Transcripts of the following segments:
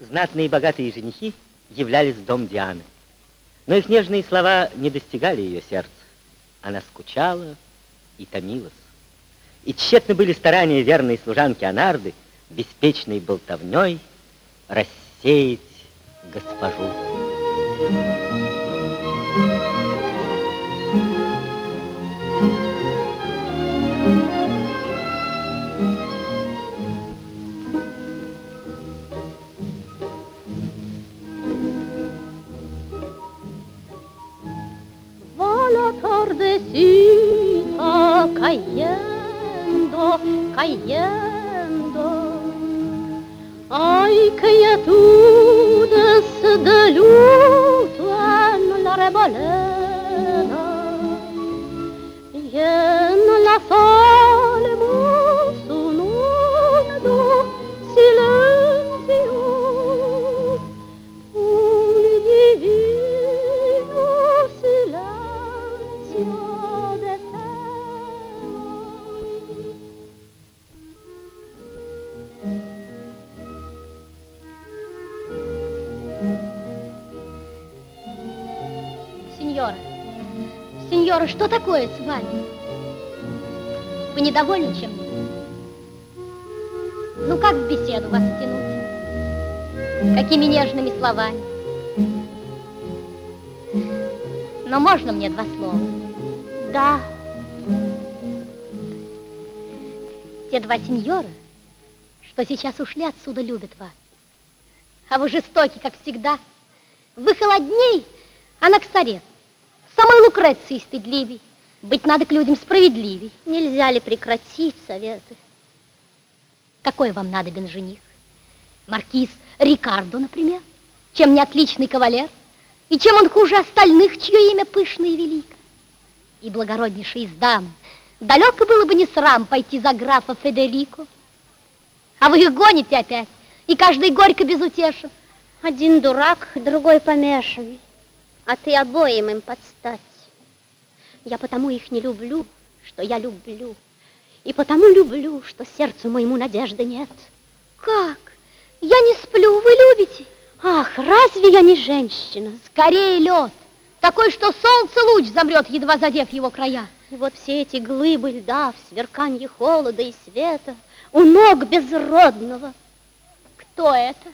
Знатные и богатые женихи являлись в дом Дианы. Но их нежные слова не достигали ее сердца. Она скучала и томилась. И тщетны были старания верной служанки Анарды беспечной болтовней рассеять госпожу. Desita cayendo, cayendo. Ay, criatura. Сеньора, что такое с вами? Вы недовольны чем-нибудь? Ну, как в беседу вас втянуть? Какими нежными словами? Но можно мне два слова? Да, Те два сеньора, что сейчас ушли отсюда, любят вас. А вы жестоки, как всегда. Вы холодней, а Наксарет. Самой Лукреции стыдливей. Быть надо к людям справедливей. нельзя ли прекратить советы? Какой вам надобен жених? Маркиз Рикардо, например? Чем не отличный кавалер? И чем он хуже остальных, чье имя пышно и велико? И благороднейший из дам. Далеко было бы не срам пойти за графа Федерико. А вы их гоните опять, и каждый горько безутешен. Один дурак, другой помешанный, а ты обоим им подстать. Я потому их не люблю, что я люблю, и потому люблю, что сердцу моему надежды нет. Как? Я не сплю, вы любите? Ах, разве я не женщина? Скорее лед, такой, что солнце луч замрет, едва задев его края. И вот все эти глыбы льда в сверканье холода и света у ног безродного. Кто это?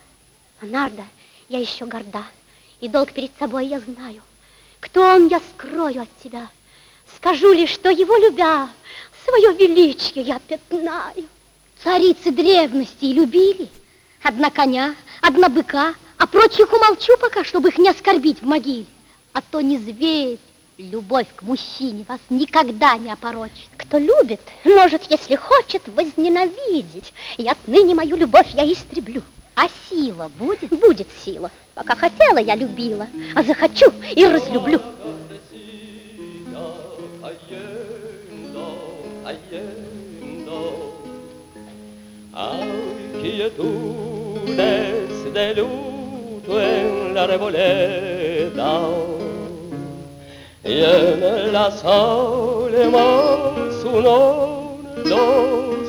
Анарда, я еще горда, и долг перед собой я знаю. Кто он, я скрою от тебя. Скажу лишь, что его любя, свое величие я пятнаю. Царицы древности и любили. Одна коня, одна быка, а прочих умолчу пока, чтобы их не оскорбить в могиле. А то не зверь, любовь к мужчине вас никогда не опорочит. Кто любит, может, если хочет, возненавидеть. И отныне мою любовь я истреблю. А сила будет? Будет сила. Пока хотела, я любила, а захочу и разлюблю.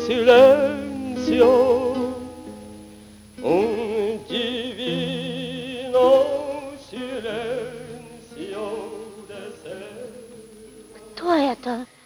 Silencio, doctor